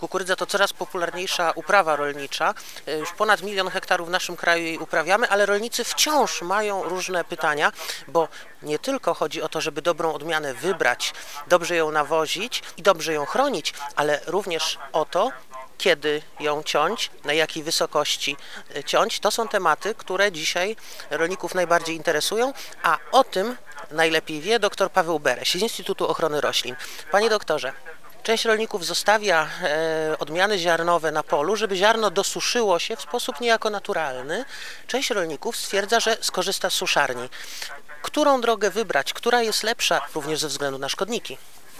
Kukurydza to coraz popularniejsza uprawa rolnicza. E, Już ponad milion hektarów w naszym kraju jej uprawiamy, ale rolnicy wciąż mają różne pytania, bo nie tylko chodzi o to, żeby dobrą odmianę wybrać, dobrze ją nawozić i dobrze ją chronić, ale również o to, kiedy ją ciąć, na jakiej wysokości e, ciąć. To są tematy, które dzisiaj rolników najbardziej interesują, a o tym najlepiej wie dr Paweł Bereś z Instytutu Ochrony Roślin. Panie doktorze, Część rolników zostawia e, odmiany ziarnowe na polu, żeby ziarno dosuszyło się w sposób niejako naturalny. Część rolników stwierdza, że skorzysta z suszarni. Którą drogę wybrać, która jest lepsza również ze względu na szkodniki?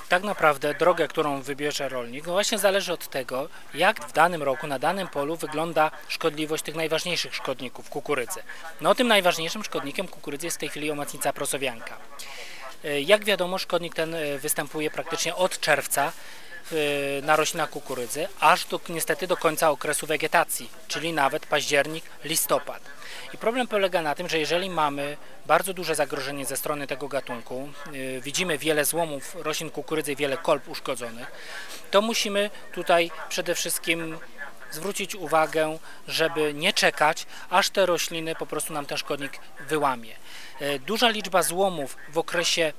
Tak naprawdę drogę, którą wybierze rolnik, no właśnie zależy od tego, jak w danym roku, na danym polu wygląda szkodliwość tych najważniejszych szkodników kukurydzy. No tym najważniejszym szkodnikiem kukurydzy jest w tej chwili omacnica prosowianka. E, Jak wiadomo, szkodnik ten e, występuje praktycznie od czerwca na roślinach kukurydzy, aż do, niestety do końca okresu wegetacji, czyli nawet październik, listopad. I problem polega na tym, że jeżeli mamy bardzo duże zagrożenie ze strony tego gatunku, yy, widzimy wiele złomów roślin kukurydzy, wiele kolb uszkodzonych, to musimy tutaj przede wszystkim zwrócić uwagę, żeby nie czekać, aż te rośliny po prostu nam ten szkodnik wyłamie. Yy, Duża liczba złomów w okresie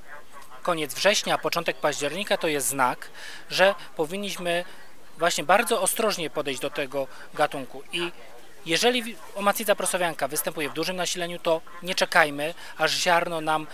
koniec września, początek października to jest znak, że powinniśmy właśnie bardzo ostrożnie podejść do tego gatunku. I jeżeli omacnica prosowianka występuje w dużym nasileniu, to nie czekajmy, aż ziarno nam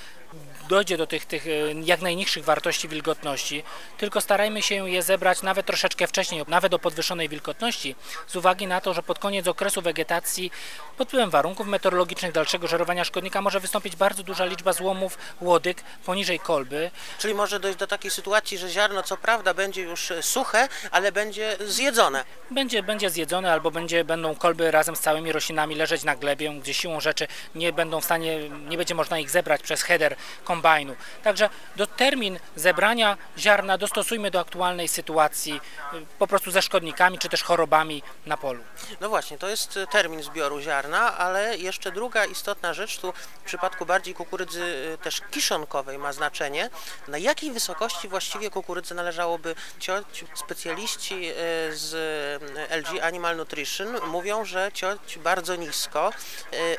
dojdzie do tych, tych e, jak najniższych wartości wilgotności, tylko starajmy się je zebrać nawet troszeczkę wcześniej, nawet o podwyższonej wilgotności, z uwagi na to, że pod koniec okresu wegetacji, pod wpływem warunków meteorologicznych, dalszego żerowania szkodnika, może wystąpić bardzo duża liczba złomów, łodyg poniżej kolby, Czyli może dojść do takiej sytuacji, że ziarno co prawda będzie już e, suche, ale będzie zjedzone. będzie, będzie zjedzone albo będzie, będą kolby razem z całymi roślinami leżeć na glebie, gdzie siłą rzeczy nie będą w stanie, nie będzie można ich zebrać przez header kombajnu. Także do termin zebrania ziarna dostosujmy do aktualnej sytuacji y, po prostu ze szkodnikami czy też chorobami na polu. No właśnie, to jest e, termin zbioru ziarna, ale jeszcze druga istotna rzecz, tu w przypadku bardziej kukurydzy e, też kiszonkowej ma znaczenie. Na jakiej wysokości właściwie kukurydzy należałoby ciąć? Specjaliści z LG Animal Nutrition mówią, że ciąć bardzo nisko.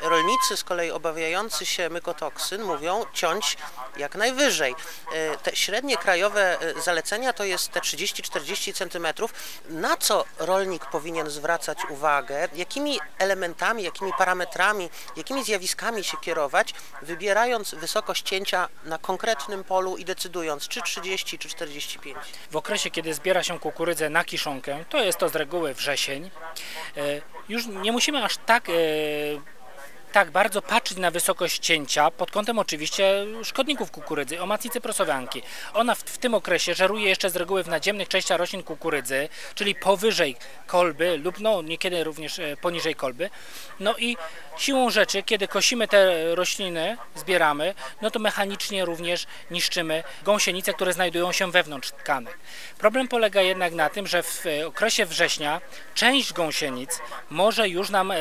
Rolnicy z kolei obawiający się mykotoksyn mówią ciąć jak najwyżej. E, Te średnie krajowe e, zalecenia to jest te 30-40 cm. Na co rolnik powinien zwracać uwagę? Jakimi elementami, jakimi parametrami, jakimi zjawiskami się kierować, wybierając wysokość cięcia na konkretnym polu i decydując czy 30 czy 45? W okresie, kiedy zbiera się kukurydzę na kiszonkę, to jest to z reguły wrzesień, e, już nie musimy aż tak, tak bardzo patrzeć na wysokość cięcia pod kątem oczywiście szkodników kukurydzy, omacnicy prosowianki. Ona w, w tym okresie żeruje jeszcze z reguły w nadziemnych częściach roślin kukurydzy, czyli powyżej kolby lub no niekiedy również e, poniżej kolby. No i siłą rzeczy, kiedy kosimy te rośliny, zbieramy, no to mechanicznie również niszczymy gąsienice, które znajdują się wewnątrz tkanek. Problem polega jednak na tym, że w okresie września część gąsienic może już nam e,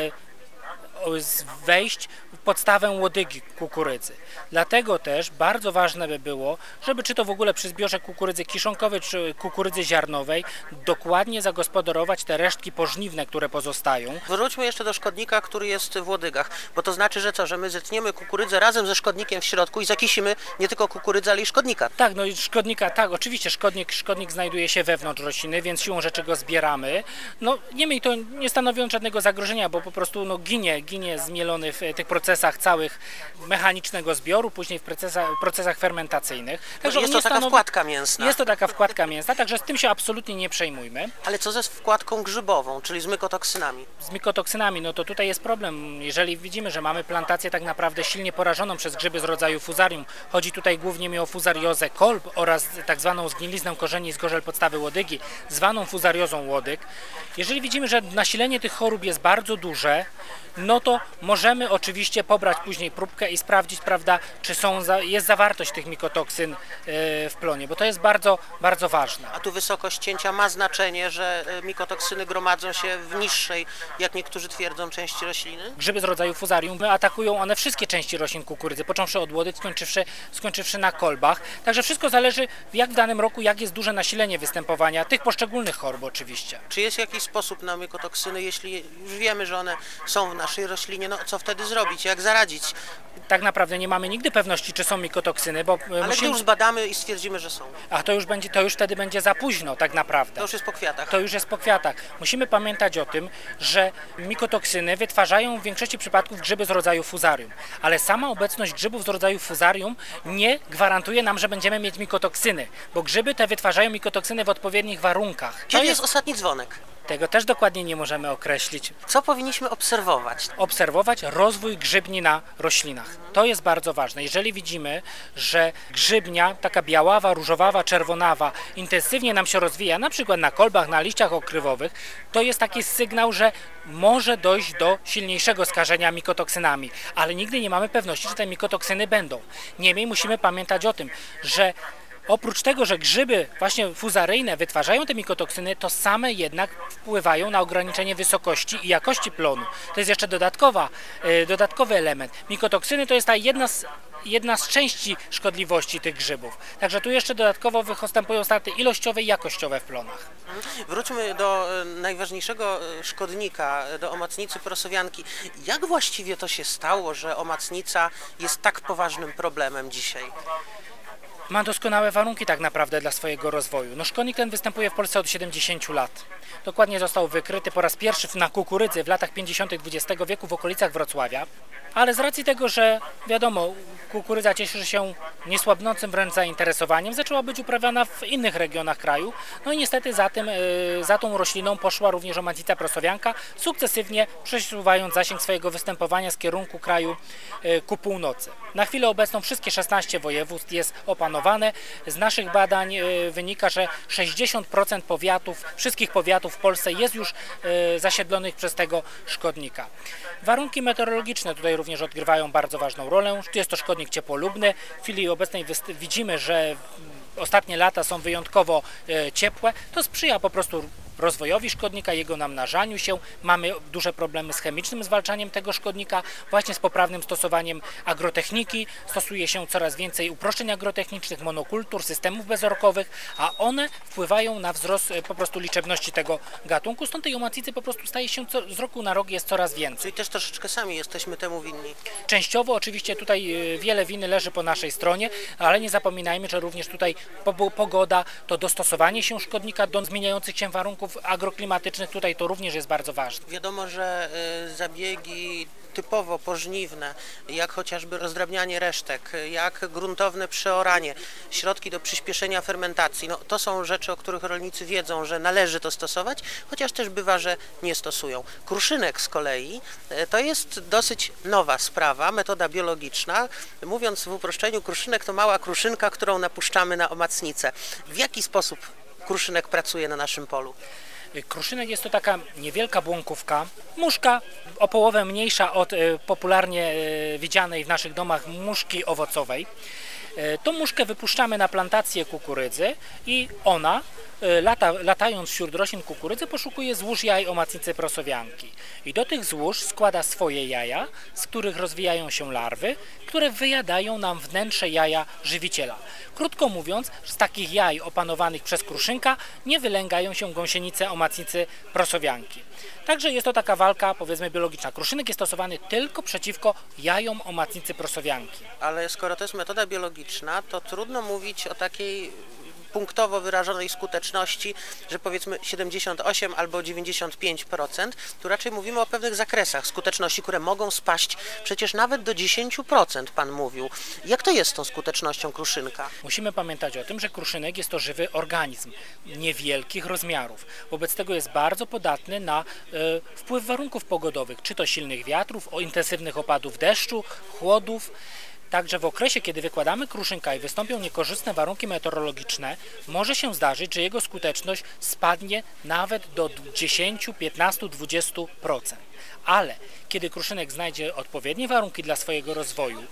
wejść w podstawę łodygi kukurydzy. Dlatego też bardzo ważne by było, żeby czy to w ogóle przy zbiorze kukurydzy kiszonkowej, czy kukurydzy ziarnowej, dokładnie zagospodarować te resztki pożniwne, które pozostają. Wróćmy jeszcze do szkodnika, który jest w łodygach, bo to znaczy, że co, że my zetniemy kukurydzę razem ze szkodnikiem w środku i zakisimy nie tylko kukurydzę, ale i szkodnika. Tak, no i szkodnika, tak, oczywiście szkodnik, szkodnik znajduje się wewnątrz rośliny, więc siłą rzeczy go zbieramy. No niemniej to nie stanowiąc żadnego zagrożenia, bo po prostu no, ginie, ginie zmielony w e, tych procesach całych mechanicznego zbioru, później w procesach, procesach fermentacyjnych. jest on to nie taka stanowi- wkładka mięsna. Jest to taka wkładka mięsna, także z tym się absolutnie nie przejmujmy. Ale co ze wkładką grzybową, czyli z mykotoksynami? Z mykotoksynami, no to tutaj jest problem. Jeżeli widzimy, że mamy plantację tak naprawdę silnie porażoną przez grzyby z rodzaju fuzarium, chodzi tutaj głównie mi o fuzariozę kolb oraz tak zwaną zgniliznę korzeni z gorzel podstawy łodygi, zwaną fuzariozą łodyg. Jeżeli widzimy, że nasilenie tych chorób jest bardzo duże, no no to możemy oczywiście pobrać później próbkę i sprawdzić, prawda, czy są jest zawartość tych mikotoksyn e, w plonie, bo to jest bardzo, bardzo ważne. A tu wysokość cięcia ma znaczenie, że e, mikotoksyny gromadzą się w niższej, jak niektórzy twierdzą, części rośliny? Grzyby z rodzaju fuzarium atakują one wszystkie części roślin kukurydzy, począwszy od łody, skończywszy, skończywszy na kolbach. Także wszystko zależy, jak w danym roku, jak jest duże nasilenie występowania tych poszczególnych chorób oczywiście. Czy jest jakiś sposób na mikotoksyny, jeśli już wiemy, że one są w naszej roślinie, no co wtedy zrobić, jak zaradzić? Tak naprawdę nie mamy nigdy pewności, czy są mikotoksyny, bo e, Ale gdy musimy... już zbadamy i stwierdzimy, że są, A to już będzie, to już wtedy będzie za późno tak naprawdę. to już jest po kwiatach. To już jest po kwiatach. Musimy pamiętać o tym, że mikotoksyny wytwarzają w większości przypadków grzyby z rodzaju fuzarium, ale sama obecność grzybów z rodzaju fuzarium nie gwarantuje nam, że będziemy mieć mikotoksyny, bo grzyby te wytwarzają mikotoksyny w odpowiednich warunkach. To Kiedy jest, jest ostatni dzwonek? Tego też dokładnie nie możemy określić. Co powinniśmy obserwować? obserwować rozwój grzybni na roślinach. To jest bardzo ważne. Jeżeli widzimy, że grzybnia, taka biaława, różowawa, czerwonawa, intensywnie nam się rozwija, na przykład na kolbach, na liściach okrywowych, to jest taki sygnał, że może dojść do silniejszego skażenia mikotoksynami, ale nigdy nie mamy pewności, że te mikotoksyny będą. Niemniej musimy pamiętać o tym, że Oprócz tego, że grzyby właśnie fuzaryjne wytwarzają te mikotoksyny, to same jednak wpływają na ograniczenie wysokości i jakości plonu. To jest jeszcze dodatkowa, y, dodatkowy element. Mikotoksyny to jest ta jedna z, jedna z części szkodliwości tych grzybów. Także tu jeszcze dodatkowo występują straty ilościowe i jakościowe w plonach. Wróćmy do e, najważniejszego e, szkodnika, do omacnicy prosowianki. Jak właściwie to się stało, że omacnica jest tak poważnym problemem dzisiaj? Ma doskonałe warunki tak naprawdę dla swojego rozwoju. No szkodnik ten występuje w Polsce od 70 lat. Dokładnie został wykryty po raz pierwszy na kukurydzy w latach 50. XX wieku w okolicach Wrocławia. Ale z racji tego, że wiadomo, kukurydza cieszy się niesłabnącym wręcz zainteresowaniem, zaczęła być uprawiana w innych regionach kraju. No i niestety za, tym, y, za tą rośliną poszła również omacica prosowianka, sukcesywnie przesuwając zasięg swojego występowania z kierunku kraju y, ku północy. Na chwilę obecną wszystkie 16 województw jest opanowane. Z naszych badań y, wynika, że 60% powiatów, wszystkich powiatów w Polsce jest już zasiedlonych przez tego szkodnika. Warunki meteorologiczne tutaj również odgrywają bardzo ważną rolę. Jest to szkodnik ciepłolubny. W chwili obecnej widzimy, że ostatnie lata są wyjątkowo e, ciepłe. To sprzyja po prostu rozwojowi szkodnika, jego namnażaniu się. Mamy duże problemy z chemicznym zwalczaniem tego szkodnika, właśnie z poprawnym stosowaniem agrotechniki. Stosuje się coraz więcej uproszczeń agrotechnicznych, monokultur, systemów bezorkowych, a one wpływają na wzrost e, po prostu liczebności tego gatunku. Stąd tej omacicy po prostu staje się co, z roku na rok jest coraz więcej. Czyli też troszeczkę sami jesteśmy temu winni. Częściowo oczywiście tutaj e, wiele winy leży po naszej stronie, ale nie zapominajmy, że również tutaj pogoda, to dostosowanie się szkodnika do zmieniających się warunków agroklimatycznych, tutaj to również jest bardzo ważne. Wiadomo, że y, zabiegi typowo pożniwne, jak chociażby rozdrabnianie resztek, jak gruntowne przeoranie, środki do przyspieszenia fermentacji, no, to są rzeczy, o których rolnicy wiedzą, że należy to stosować, chociaż też bywa, że nie stosują. Kruszynek z kolei y, to jest dosyć nowa sprawa, metoda biologiczna. Mówiąc w uproszczeniu, kruszynek to mała kruszynka, którą napuszczamy na omacnicę. W jaki sposób kruszynek pracuje na naszym polu? Kruszynek jest to taka niewielka błąkówka, muszka o połowę mniejsza od e, popularnie e, widzianej w naszych domach muszki owocowej. E, tą muszkę wypuszczamy na plantację kukurydzy i ona lata, latając wśród roślin kukurydzy poszukuje złóż jaj o macnicy prosowianki. I do tych złóż składa swoje jaja, z których rozwijają się larwy, które wyjadają nam wnętrze jaja żywiciela. Krótko mówiąc, z takich jaj opanowanych przez kruszynka nie wylęgają się gąsienice o macnicy prosowianki. Także jest to taka walka, powiedzmy, biologiczna. Kruszynek jest stosowany tylko przeciwko jajom o macnicy prosowianki. Ale skoro to jest metoda biologiczna, to trudno mówić o takiej punktowo wyrażonej skuteczności, że powiedzmy 78 albo 95%, tu raczej mówimy o pewnych zakresach skuteczności, które mogą spaść przecież nawet do 10%, pan mówił. Jak to jest z tą skutecznością kruszynka? Musimy pamiętać o tym, że kruszynek jest to żywy organizm niewielkich rozmiarów. Wobec tego jest bardzo podatny na y, wpływ warunków pogodowych, czy to silnych wiatrów, o intensywnych opadów deszczu, chłodów Także w okresie, kiedy wykładamy kruszynka i wystąpią niekorzystne warunki meteorologiczne, może się zdarzyć, że jego skuteczność spadnie nawet do 10, 15, 20%. Ale kiedy kruszynek znajdzie odpowiednie warunki dla swojego rozwoju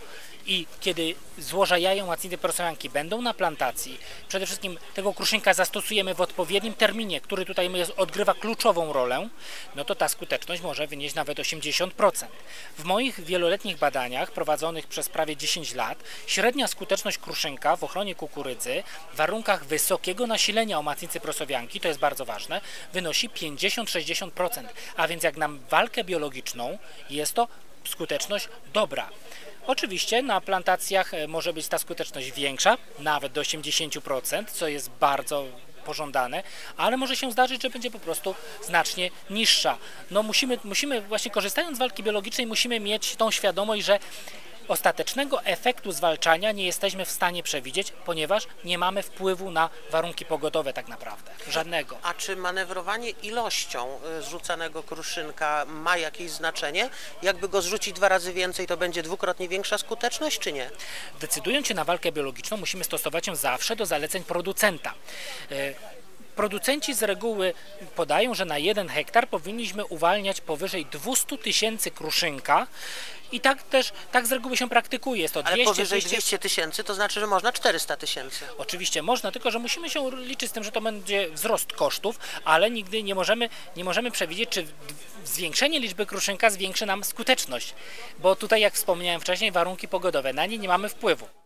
i kiedy złoża jajomacidy prosojanki będą na plantacji, przede wszystkim tego kruszynka zastosujemy w odpowiednim terminie, który tutaj odgrywa kluczową rolę, no to ta skuteczność może wynieść nawet 80%. W moich wieloletnich badaniach prowadzonych przez prawie 10 lat średnia skuteczność kruszynka w ochronie kukurydzy w warunkach wysokiego nasilenia omacnicy prosowianki, to jest bardzo ważne, wynosi 50-60%, a więc jak nam walkę biologiczną jest to skuteczność dobra. Oczywiście na plantacjach e, może być ta skuteczność większa, nawet do 80%, co jest bardzo pożądane, ale może się zdarzyć, że będzie po prostu znacznie niższa. No musimy, musimy właśnie korzystając z walki biologicznej, musimy mieć tą świadomość, że ostatecznego efektu zwalczania nie jesteśmy w stanie przewidzieć, ponieważ nie mamy wpływu na warunki pogodowe tak naprawdę. Żadnego. A czy manewrowanie ilością y, zrzucanego kruszynka ma jakieś znaczenie? Jakby go zrzucić dwa razy więcej, to będzie dwukrotnie większa skuteczność, czy nie? Decydując się na walkę biologiczną, musimy stosować się zawsze do zaleceń producenta. Producenci z reguły podają, że na jeden hektar powinniśmy uwalniać powyżej 200 tysięcy kruszynka i tak też, tak z reguły się praktykuje. Jest to Ale 200, powyżej 200 200 tysięcy to znaczy, że można 400 tysięcy. Oczywiście można, tylko że musimy się liczyć z tym, że to będzie wzrost kosztów, ale nigdy nie możemy, nie możemy przewidzieć, czy zwiększenie liczby kruszynka zwiększy nam skuteczność. Bo tutaj, jak wspomniałem wcześniej, warunki pogodowe, na nie nie mamy wpływu.